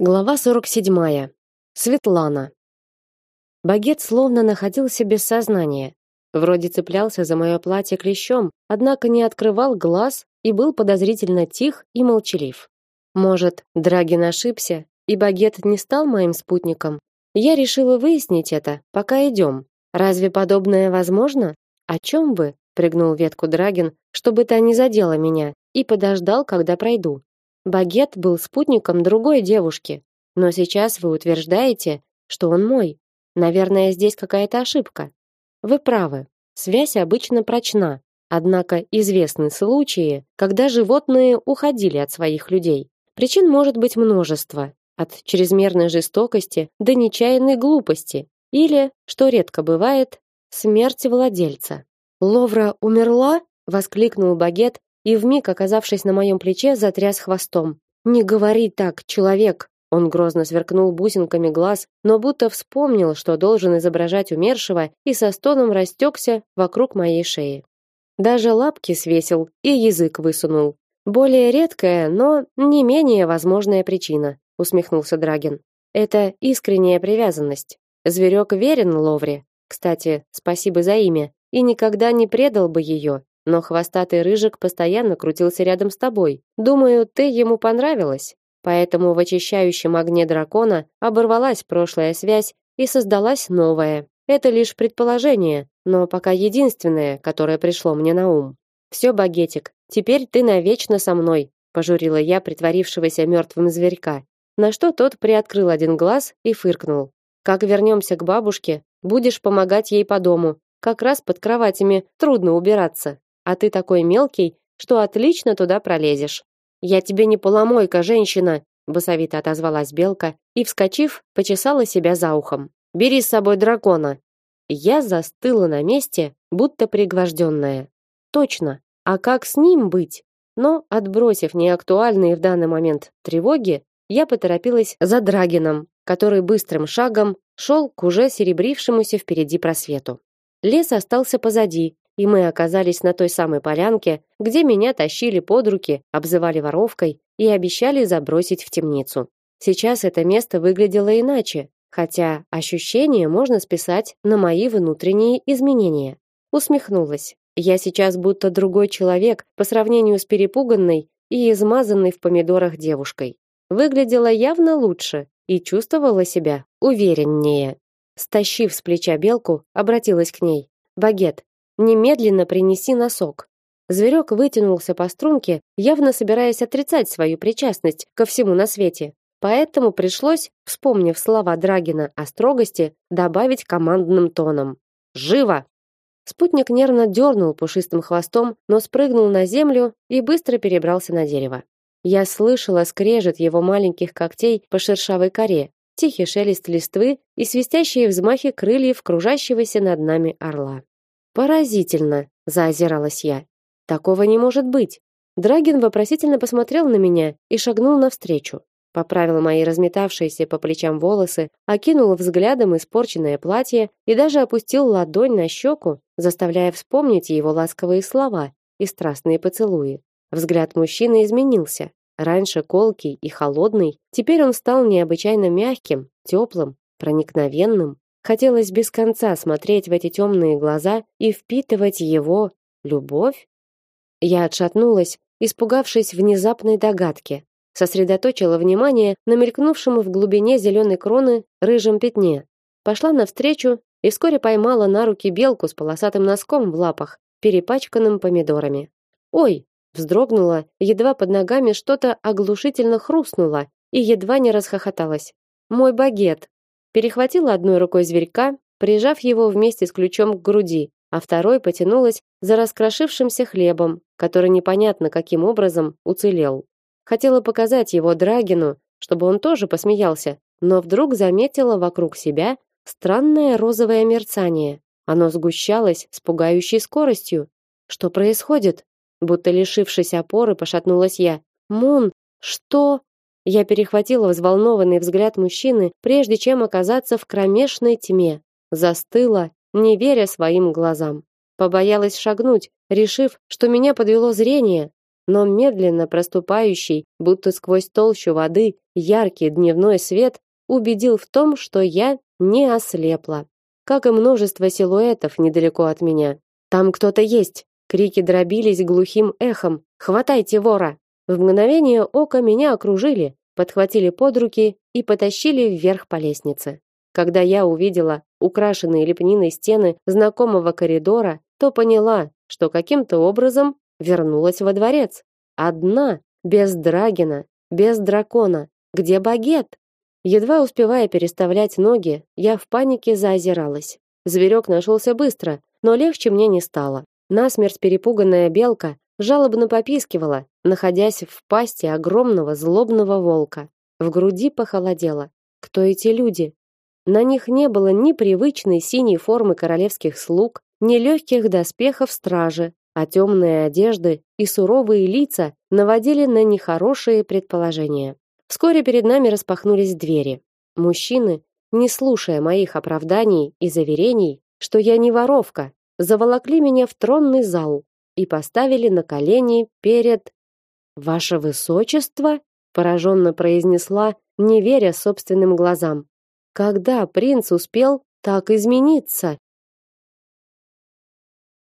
Глава 47. Светлана. Багет словно находился без сознания. Вроде цеплялся за мое платье клещом, однако не открывал глаз и был подозрительно тих и молчалив. Может, Драгин ошибся, и Багет не стал моим спутником? Я решила выяснить это, пока идем. Разве подобное возможно? О чем бы? прыгнул ветку Драгин, чтобы та не задела меня, и подождал, когда пройду. Багет был спутником другой девушки, но сейчас вы утверждаете, что он мой. Наверное, здесь какая-то ошибка. Вы правы. Связь обычно прочна, однако известны случаи, когда животные уходили от своих людей. Причин может быть множество, от чрезмерной жестокости до нечаянной глупости или, что редко бывает, смерти владельца. Ловра умерла, воскликнул Багет и вмиг оказавшись на моем плече, затряс хвостом. Не говори так, человек. Он грозно сверкнул бусинками глаз, но будто вспомнил, что должен изображать умершего, и со стоном растекся вокруг моей шеи. Даже лапки свесил и язык высунул. Более редкая, но не менее возможная причина, усмехнулся Драгин. Это искренняя привязанность. Зверек верен Ловре. Кстати, спасибо за имя. И никогда не предал бы ее, но хвостатый рыжик постоянно крутился рядом с тобой. Думаю, ты ему понравилась. Поэтому в очищающем огне дракона оборвалась прошлая связь и создалась новая. Это лишь предположение, но пока единственное, которое пришло мне на ум. Все, багетик, теперь ты навечно со мной, пожурила я притворившегося мертвым зверька. На что тот приоткрыл один глаз и фыркнул. Как вернемся к бабушке, будешь помогать ей по дому. Как раз под кроватями трудно убираться а ты такой мелкий, что отлично туда пролезешь. Я тебе не поломойка, женщина, басовито отозвалась белка и, вскочив, почесала себя за ухом. Бери с собой дракона. Я застыла на месте, будто пригвожденная. Точно. А как с ним быть? Но, отбросив неактуальные в данный момент тревоги, я поторопилась за Драгином, который быстрым шагом шел к уже серебрившемуся впереди просвету. Лес остался позади, и мы оказались на той самой полянке, где меня тащили под руки, обзывали воровкой и обещали забросить в темницу. Сейчас это место выглядело иначе, хотя ощущения можно списать на мои внутренние изменения. Усмехнулась. Я сейчас будто другой человек по сравнению с перепуганной и измазанной в помидорах девушкой. Выглядела явно лучше и чувствовала себя увереннее. Стащив с плеча белку, обратилась к ней. Багет, Немедленно принеси носок. Зверек вытянулся по струнке, явно собираясь отрицать свою причастность ко всему на свете. Поэтому пришлось, вспомнив слова Драгина о строгости, добавить командным тоном: "Живо!" Спутник нервно дернул пушистым хвостом, но спрыгнул на землю и быстро перебрался на дерево. Я слышала скрежет его маленьких когтей по шершавой коре, тихий шелест листвы и свистящие взмахи крыльев кружащегося над нами орла. Поразительно, заозиралась я. Такого не может быть. Драгин вопросительно посмотрел на меня и шагнул навстречу. Поправил мои разметавшиеся по плечам волосы, окинул взглядом испорченное платье и даже опустил ладонь на щеку, заставляя вспомнить его ласковые слова и страстные поцелуи. Взгляд мужчины изменился. Раньше колкий и холодный, теперь он стал необычайно мягким, теплым, проникновенным. Хотелось без конца смотреть в эти темные глаза и впитывать его любовь. Я отшатнулась, испугавшись внезапной догадки, сосредоточила внимание на мелькнувшем в глубине зеленой кроны рыжем пятне. Пошла навстречу и вскоре поймала на руки белку с полосатым носком в лапах, перепачканным помидорами. Ой, вздрогнула, едва под ногами что-то оглушительно хрустнуло и едва не расхохоталась. Мой багет, перехватила одной рукой зверька, прижав его вместе с ключом к груди, а второй потянулась за раскрошившимся хлебом, который непонятно каким образом уцелел. Хотела показать его Драгину, чтобы он тоже посмеялся, но вдруг заметила вокруг себя странное розовое мерцание. Оно сгущалось с пугающей скоростью. Что происходит? Будто лишившись опоры, пошатнулась я. Мун, что? Я перехватила взволнованный взгляд мужчины, прежде чем оказаться в кромешной тьме. Застыла, не веря своим глазам. Побоялась шагнуть, решив, что меня подвело зрение. но медленно проступающий, будто сквозь толщу воды, яркий дневной свет убедил в том, что я не ослепла. Как и множество силуэтов недалеко от меня. Там кто-то есть. Крики дробились глухим эхом. Хватайте вора. В мгновение ока меня окружили, подхватили под руки и потащили вверх по лестнице. Когда я увидела украшенные лепниной стены знакомого коридора, то поняла, что каким-то образом вернулась во дворец. Одна, без Драгина, без дракона. Где багет? Едва успевая переставлять ноги, я в панике заозиралась. Зверек нашелся быстро, но легче мне не стало. Насмерть перепуганная белка жалобно попискивала, находясь в пасти огромного злобного волка. В груди похолодело. Кто эти люди? На них не было ни привычной синей формы королевских слуг, ни легких доспехов стражи, а темные одежды и суровые лица наводили на нехорошие предположения. Вскоре перед нами распахнулись двери. Мужчины, не слушая моих оправданий и заверений, что я не воровка, заволокли меня в тронный зал и поставили на колени перед ваше высочество, пораженно произнесла, не веря собственным глазам. Когда принц успел так измениться?